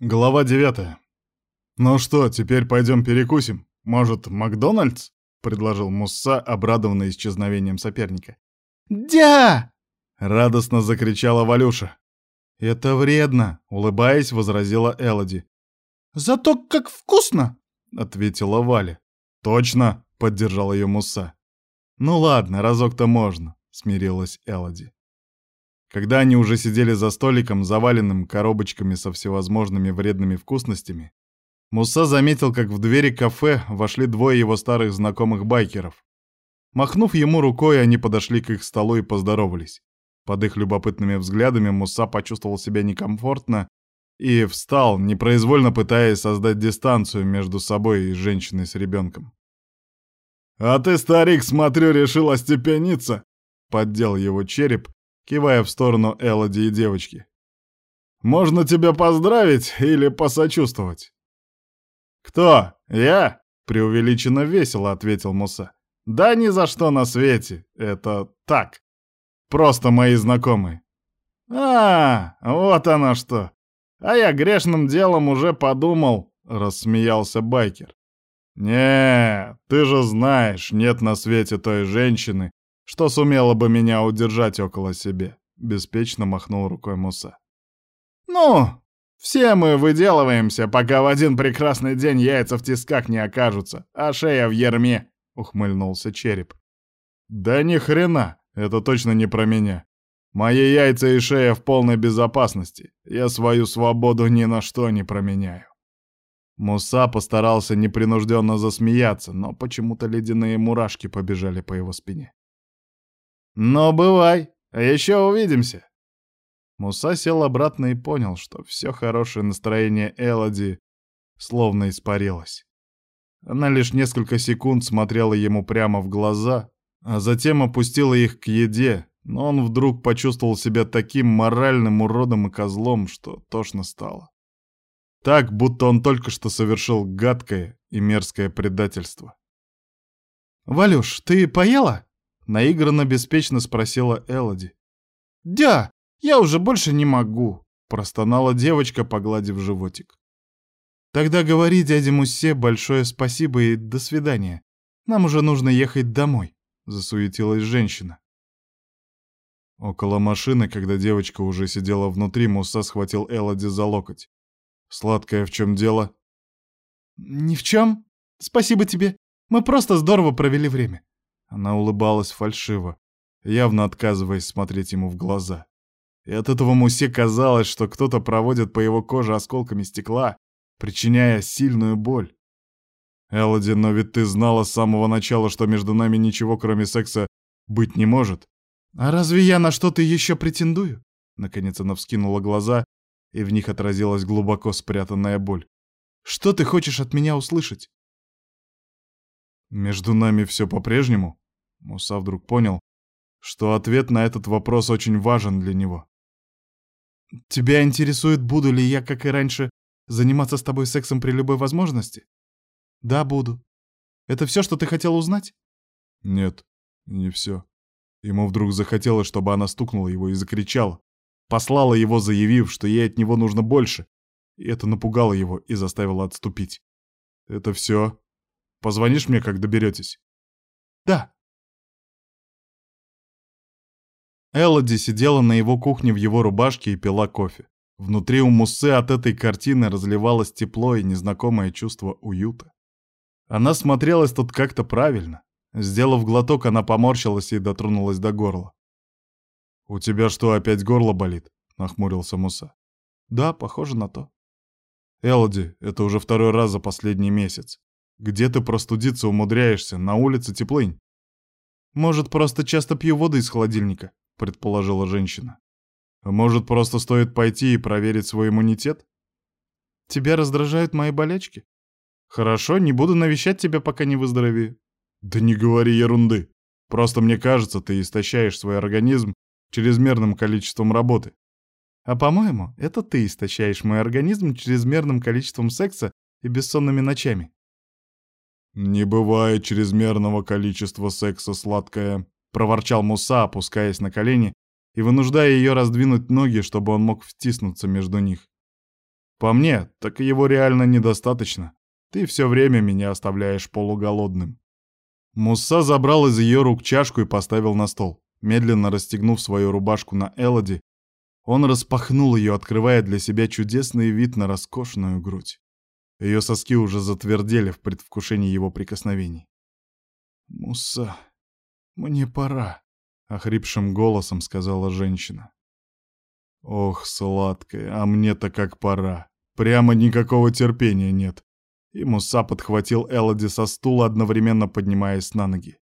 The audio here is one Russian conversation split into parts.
Глава 9. «Ну что, теперь пойдем перекусим? Может, Макдональдс?» — предложил Мусса, обрадованный исчезновением соперника. «Дя!» — радостно закричала Валюша. «Это вредно», — улыбаясь, возразила Элоди. «Зато как вкусно!» — ответила Валя. «Точно!» — поддержал ее Мусса. «Ну ладно, разок-то можно», — смирилась Элоди. Когда они уже сидели за столиком, заваленным коробочками со всевозможными вредными вкусностями, Муса заметил, как в двери кафе вошли двое его старых знакомых байкеров. Махнув ему рукой, они подошли к их столу и поздоровались. Под их любопытными взглядами Муса почувствовал себя некомфортно и встал, непроизвольно пытаясь создать дистанцию между собой и женщиной с ребенком. «А ты, старик, смотрю, решил остепениться!» — поддел его череп, кивая в сторону Элоди и девочки. «Можно тебя поздравить или посочувствовать?» «Кто? Я?» — преувеличенно весело ответил Муса. «Да ни за что на свете. Это так. Просто мои знакомые». «А, вот оно что. А я грешным делом уже подумал», — рассмеялся байкер. «Не, ты же знаешь, нет на свете той женщины, что сумело бы меня удержать около себе», — беспечно махнул рукой Муса. «Ну, все мы выделываемся, пока в один прекрасный день яйца в тисках не окажутся, а шея в ерме», — ухмыльнулся череп. «Да ни хрена, это точно не про меня. Мои яйца и шея в полной безопасности. Я свою свободу ни на что не променяю». Муса постарался непринужденно засмеяться, но почему-то ледяные мурашки побежали по его спине. «Ну, бывай, еще увидимся!» Муса сел обратно и понял, что все хорошее настроение Элоди словно испарилось. Она лишь несколько секунд смотрела ему прямо в глаза, а затем опустила их к еде, но он вдруг почувствовал себя таким моральным уродом и козлом, что тошно стало. Так, будто он только что совершил гадкое и мерзкое предательство. «Валюш, ты поела?» Наигранно беспечно спросила Элоди. «Да, я уже больше не могу», — простонала девочка, погладив животик. «Тогда говори дяде Муссе большое спасибо и до свидания. Нам уже нужно ехать домой», — засуетилась женщина. Около машины, когда девочка уже сидела внутри, Муса схватил Элоди за локоть. «Сладкое в чем дело?» «Ни в чем. Спасибо тебе. Мы просто здорово провели время. Она улыбалась фальшиво, явно отказываясь смотреть ему в глаза. И от этого Мусе казалось, что кто-то проводит по его коже осколками стекла, причиняя сильную боль. «Элоди, но ведь ты знала с самого начала, что между нами ничего, кроме секса, быть не может». «А разве я на что-то еще претендую?» Наконец она вскинула глаза, и в них отразилась глубоко спрятанная боль. «Что ты хочешь от меня услышать?» Между нами все по-прежнему? Муса вдруг понял, что ответ на этот вопрос очень важен для него. Тебя интересует, буду ли я, как и раньше, заниматься с тобой сексом при любой возможности? Да, буду. Это все, что ты хотел узнать? Нет, не все. Ему вдруг захотелось, чтобы она стукнула его и закричала. Послала его, заявив, что ей от него нужно больше. И это напугало его и заставило отступить. Это все? Позвонишь мне, как доберетесь?» «Да». Элоди сидела на его кухне в его рубашке и пила кофе. Внутри у Муссы от этой картины разливалось тепло и незнакомое чувство уюта. Она смотрелась тут как-то правильно. Сделав глоток, она поморщилась и дотронулась до горла. «У тебя что, опять горло болит?» — нахмурился Муса. «Да, похоже на то». «Элоди, это уже второй раз за последний месяц. Где ты простудиться умудряешься? На улице теплынь. Может, просто часто пью воду из холодильника, предположила женщина. Может, просто стоит пойти и проверить свой иммунитет? Тебя раздражают мои болячки? Хорошо, не буду навещать тебя, пока не выздоровею. Да не говори ерунды. Просто мне кажется, ты истощаешь свой организм чрезмерным количеством работы. А по-моему, это ты истощаешь мой организм чрезмерным количеством секса и бессонными ночами. «Не бывает чрезмерного количества секса, сладкая», — проворчал Муса, опускаясь на колени и вынуждая ее раздвинуть ноги, чтобы он мог втиснуться между них. По мне, так его реально недостаточно. Ты все время меня оставляешь полуголодным. Мусса забрал из ее рук чашку и поставил на стол. Медленно расстегнув свою рубашку на Элоди, он распахнул ее, открывая для себя чудесный вид на роскошную грудь. Ее соски уже затвердели в предвкушении его прикосновений. «Муса, мне пора», — охрипшим голосом сказала женщина. «Ох, сладкая, а мне-то как пора. Прямо никакого терпения нет». И Муса подхватил Элоди со стула, одновременно поднимаясь на ноги.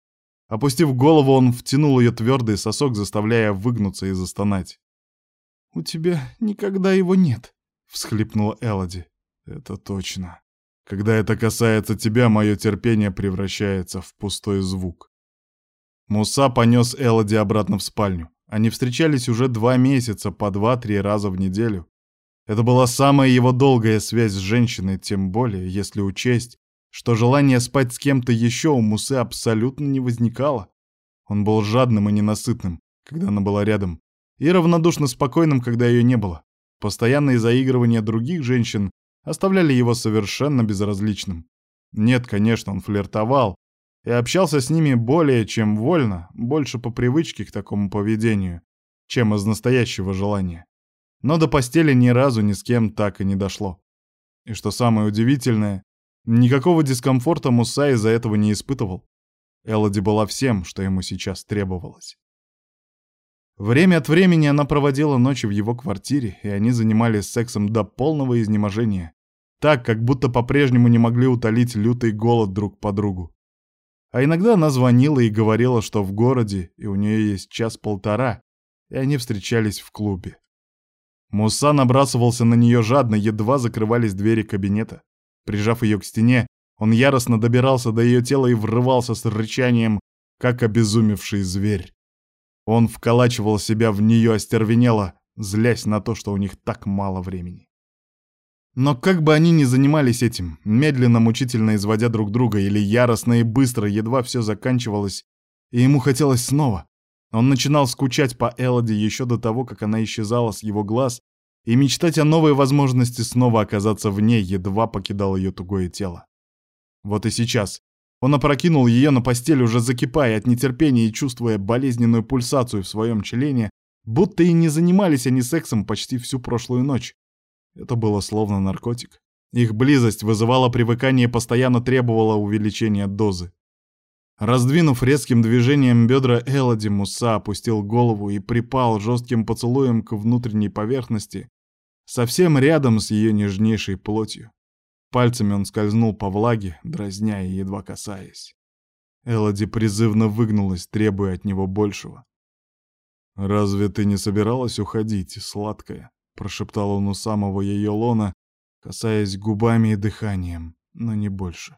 Опустив голову, он втянул ее твердый сосок, заставляя выгнуться и застонать. «У тебя никогда его нет», — всхлипнула Элоди. «Это точно. Когда это касается тебя, мое терпение превращается в пустой звук». Муса понес Элоди обратно в спальню. Они встречались уже два месяца, по два-три раза в неделю. Это была самая его долгая связь с женщиной, тем более, если учесть, что желание спать с кем-то еще у Мусы абсолютно не возникало. Он был жадным и ненасытным, когда она была рядом, и равнодушно спокойным, когда ее не было. Постоянные заигрывания других женщин оставляли его совершенно безразличным. Нет, конечно, он флиртовал и общался с ними более чем вольно, больше по привычке к такому поведению, чем из настоящего желания. Но до постели ни разу ни с кем так и не дошло. И что самое удивительное, Никакого дискомфорта Муса из-за этого не испытывал. Элоди была всем, что ему сейчас требовалось. Время от времени она проводила ночи в его квартире, и они занимались сексом до полного изнеможения, так, как будто по-прежнему не могли утолить лютый голод друг по другу. А иногда она звонила и говорила, что в городе, и у нее есть час-полтора, и они встречались в клубе. Муса набрасывался на нее жадно, едва закрывались двери кабинета. Прижав ее к стене, он яростно добирался до ее тела и врывался с рычанием, как обезумевший зверь. Он вколачивал себя в нее остервенело, злясь на то, что у них так мало времени. Но как бы они ни занимались этим, медленно, мучительно изводя друг друга или яростно и быстро, едва все заканчивалось, и ему хотелось снова. Он начинал скучать по Элоди еще до того, как она исчезала с его глаз, и мечтать о новой возможности снова оказаться в ней едва покидал ее тугое тело. Вот и сейчас. Он опрокинул ее на постель, уже закипая от нетерпения и чувствуя болезненную пульсацию в своем члене, будто и не занимались они сексом почти всю прошлую ночь. Это было словно наркотик. Их близость вызывала привыкание и постоянно требовала увеличения дозы. Раздвинув резким движением бедра Элоди, Муса опустил голову и припал жестким поцелуем к внутренней поверхности, совсем рядом с ее нежнейшей плотью. Пальцами он скользнул по влаге, дразня и едва касаясь. Элоди призывно выгнулась, требуя от него большего. «Разве ты не собиралась уходить, сладкая?» — прошептал он у самого ее лона, касаясь губами и дыханием, но не больше.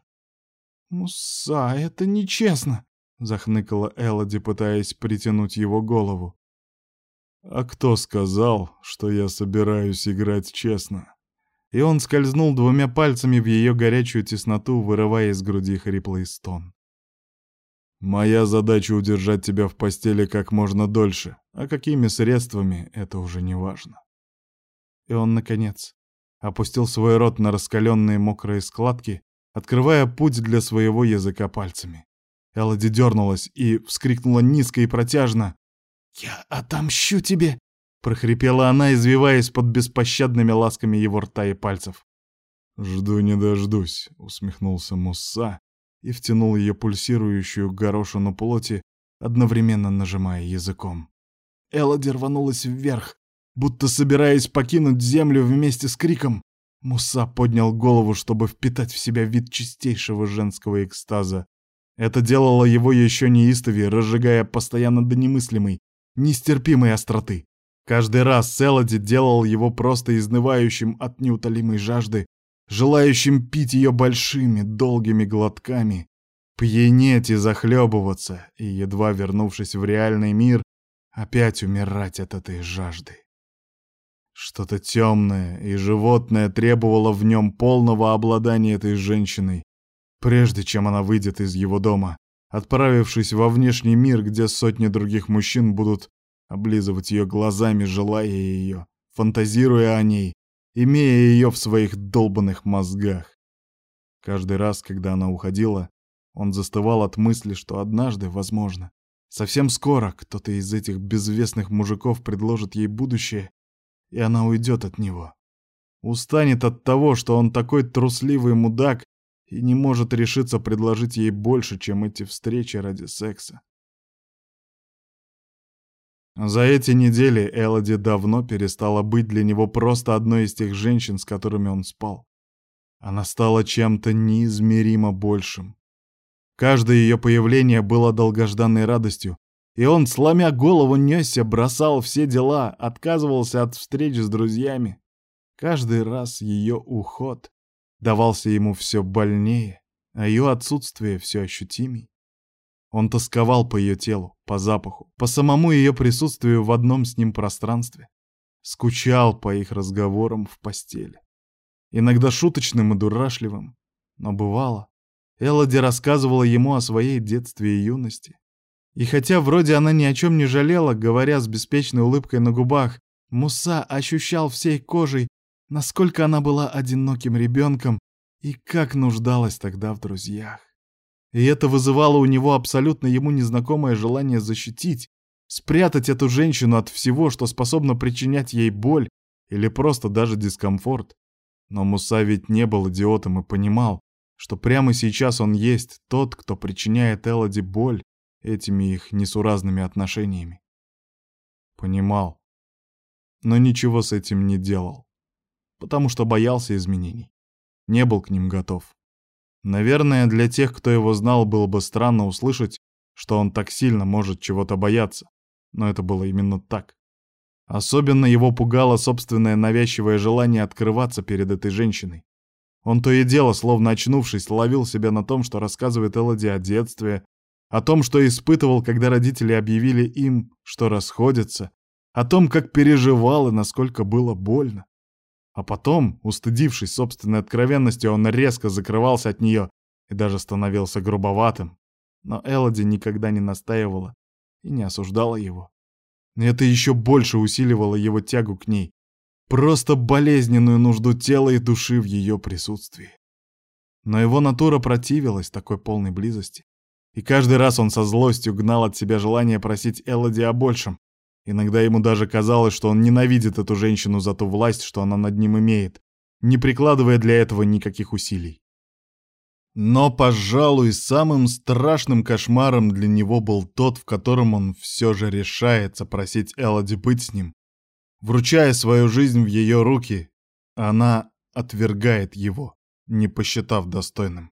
«Муса, это нечестно!» — захныкала Элоди, пытаясь притянуть его голову. «А кто сказал, что я собираюсь играть честно?» И он скользнул двумя пальцами в ее горячую тесноту, вырывая из груди хриплый стон. «Моя задача — удержать тебя в постели как можно дольше, а какими средствами — это уже не важно». И он, наконец, опустил свой рот на раскаленные мокрые складки, открывая путь для своего языка пальцами. Элоди дернулась и вскрикнула низко и протяжно. «Я отомщу тебе!» — прохрипела она, извиваясь под беспощадными ласками его рта и пальцев. «Жду не дождусь», — усмехнулся Мусса и втянул ее пульсирующую горошину плоти, одновременно нажимая языком. Элоди рванулась вверх, будто собираясь покинуть землю вместе с криком. Муса поднял голову, чтобы впитать в себя вид чистейшего женского экстаза. Это делало его еще неистовее, разжигая постоянно до немыслимой, нестерпимой остроты. Каждый раз Селоди делал его просто изнывающим от неутолимой жажды, желающим пить ее большими, долгими глотками, пьянеть и захлебываться, и, едва вернувшись в реальный мир, опять умирать от этой жажды. Что-то темное и животное требовало в нем полного обладания этой женщиной, прежде чем она выйдет из его дома, отправившись во внешний мир, где сотни других мужчин будут облизывать ее глазами, желая ее, фантазируя о ней, имея ее в своих долбанных мозгах. Каждый раз, когда она уходила, он застывал от мысли, что однажды, возможно, совсем скоро кто-то из этих безвестных мужиков предложит ей будущее, и она уйдет от него. Устанет от того, что он такой трусливый мудак и не может решиться предложить ей больше, чем эти встречи ради секса. За эти недели Элоди давно перестала быть для него просто одной из тех женщин, с которыми он спал. Она стала чем-то неизмеримо большим. Каждое ее появление было долгожданной радостью, и он, сломя голову, несся, бросал все дела, отказывался от встреч с друзьями. Каждый раз ее уход давался ему все больнее, а ее отсутствие все ощутимей. Он тосковал по ее телу, по запаху, по самому ее присутствию в одном с ним пространстве. Скучал по их разговорам в постели. Иногда шуточным и дурашливым, но бывало. Элоди рассказывала ему о своей детстве и юности. И хотя вроде она ни о чем не жалела, говоря с беспечной улыбкой на губах, Муса ощущал всей кожей, насколько она была одиноким ребенком и как нуждалась тогда в друзьях. И это вызывало у него абсолютно ему незнакомое желание защитить, спрятать эту женщину от всего, что способно причинять ей боль или просто даже дискомфорт. Но Муса ведь не был идиотом и понимал, что прямо сейчас он есть тот, кто причиняет Элоди боль этими их несуразными отношениями. Понимал, но ничего с этим не делал, потому что боялся изменений, не был к ним готов. Наверное, для тех, кто его знал, было бы странно услышать, что он так сильно может чего-то бояться. Но это было именно так. Особенно его пугало собственное навязчивое желание открываться перед этой женщиной. Он то и дело, словно очнувшись, ловил себя на том, что рассказывает Элоди о детстве, о том, что испытывал, когда родители объявили им, что расходятся, о том, как переживал и насколько было больно. А потом, устыдившись собственной откровенностью, он резко закрывался от нее и даже становился грубоватым. Но Элоди никогда не настаивала и не осуждала его. И это еще больше усиливало его тягу к ней, просто болезненную нужду тела и души в ее присутствии. Но его натура противилась такой полной близости. И каждый раз он со злостью гнал от себя желание просить Элоди о большем, Иногда ему даже казалось, что он ненавидит эту женщину за ту власть, что она над ним имеет, не прикладывая для этого никаких усилий. Но, пожалуй, самым страшным кошмаром для него был тот, в котором он все же решается просить Элоди быть с ним. Вручая свою жизнь в ее руки, она отвергает его, не посчитав достойным.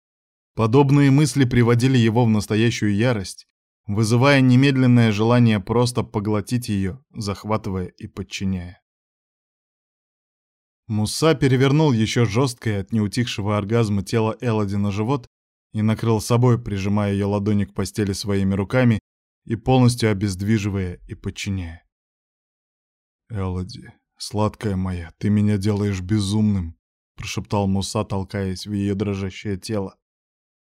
Подобные мысли приводили его в настоящую ярость, вызывая немедленное желание просто поглотить ее, захватывая и подчиняя. Муса перевернул еще жесткое от неутихшего оргазма тело Элоди на живот и накрыл собой, прижимая ее ладони к постели своими руками и полностью обездвиживая и подчиняя. «Элоди, сладкая моя, ты меня делаешь безумным», — прошептал Муса, толкаясь в ее дрожащее тело.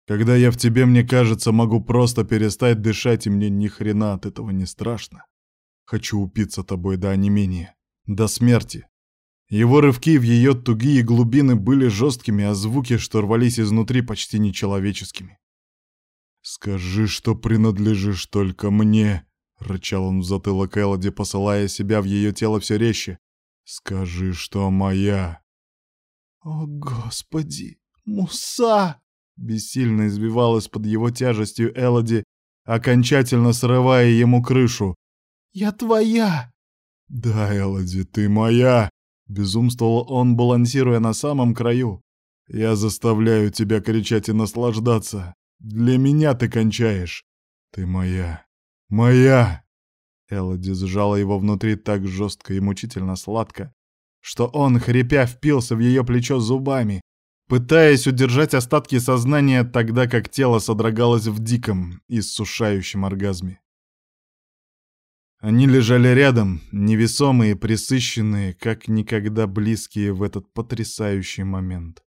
Когда я в тебе, мне кажется, могу просто перестать дышать, и мне ни хрена от этого не страшно. Хочу упиться тобой до онемения, до смерти. Его рывки в ее тугие глубины были жесткими, а звуки, что рвались изнутри, почти нечеловеческими. «Скажи, что принадлежишь только мне», — рычал он в затылок Элоди, посылая себя в ее тело все резче. «Скажи, что моя». «О, Господи! Муса!» Бессильно избивалась под его тяжестью Элоди, окончательно срывая ему крышу. «Я твоя!» «Да, Элоди, ты моя!» — безумствовал он, балансируя на самом краю. «Я заставляю тебя кричать и наслаждаться. Для меня ты кончаешь. Ты моя. Моя!» Элоди сжала его внутри так жестко и мучительно сладко, что он, хрипя, впился в ее плечо зубами, пытаясь удержать остатки сознания, тогда как тело содрогалось в диком, иссушающем оргазме. Они лежали рядом, невесомые, присыщенные, как никогда близкие в этот потрясающий момент.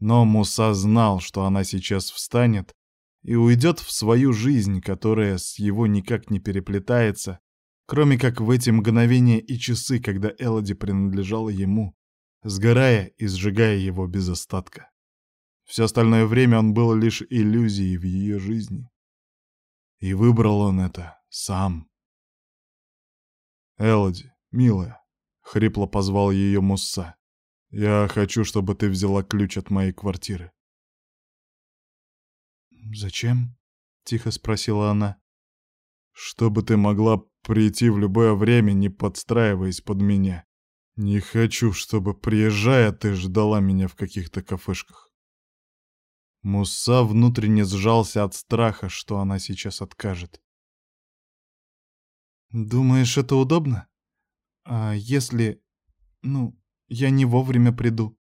Но Муса знал, что она сейчас встанет и уйдет в свою жизнь, которая с его никак не переплетается, кроме как в эти мгновения и часы, когда Элоди принадлежала ему, сгорая и сжигая его без остатка. Все остальное время он был лишь иллюзией в ее жизни. И выбрал он это сам. «Элоди, милая», — хрипло позвал ее Мусса, — «я хочу, чтобы ты взяла ключ от моей квартиры». «Зачем?» — тихо спросила она. «Чтобы ты могла прийти в любое время, не подстраиваясь под меня. Не хочу, чтобы, приезжая, ты ждала меня в каких-то кафешках». Мусса внутренне сжался от страха, что она сейчас откажет. «Думаешь, это удобно? А если... Ну, я не вовремя приду?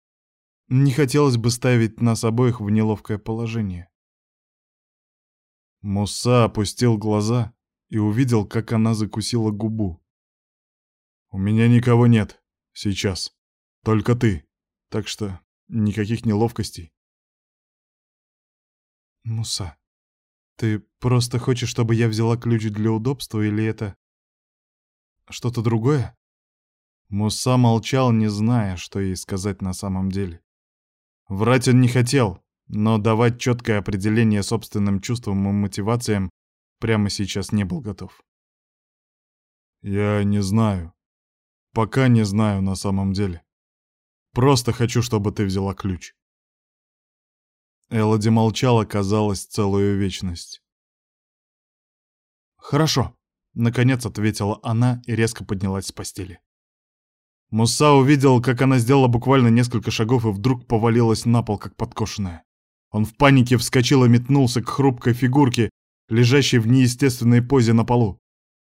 Не хотелось бы ставить нас обоих в неловкое положение». Муса опустил глаза и увидел, как она закусила губу. «У меня никого нет. Сейчас. Только ты. Так что никаких неловкостей». «Муса, ты просто хочешь, чтобы я взяла ключ для удобства, или это что-то другое?» Муса молчал, не зная, что ей сказать на самом деле. Врать он не хотел, но давать четкое определение собственным чувствам и мотивациям прямо сейчас не был готов. «Я не знаю. Пока не знаю на самом деле. Просто хочу, чтобы ты взяла ключ». Элоди молчала, казалось, целую вечность. «Хорошо», Наконец ответила она и резко поднялась с постели. Муса увидел, как она сделала буквально несколько шагов и вдруг повалилась на пол, как подкошенная. Он в панике вскочил и метнулся к хрупкой фигурке, лежащей в неестественной позе на полу.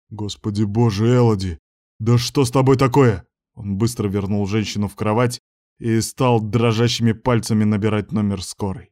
«Господи боже, Элоди! Да что с тобой такое?» Он быстро вернул женщину в кровать и стал дрожащими пальцами набирать номер скорой.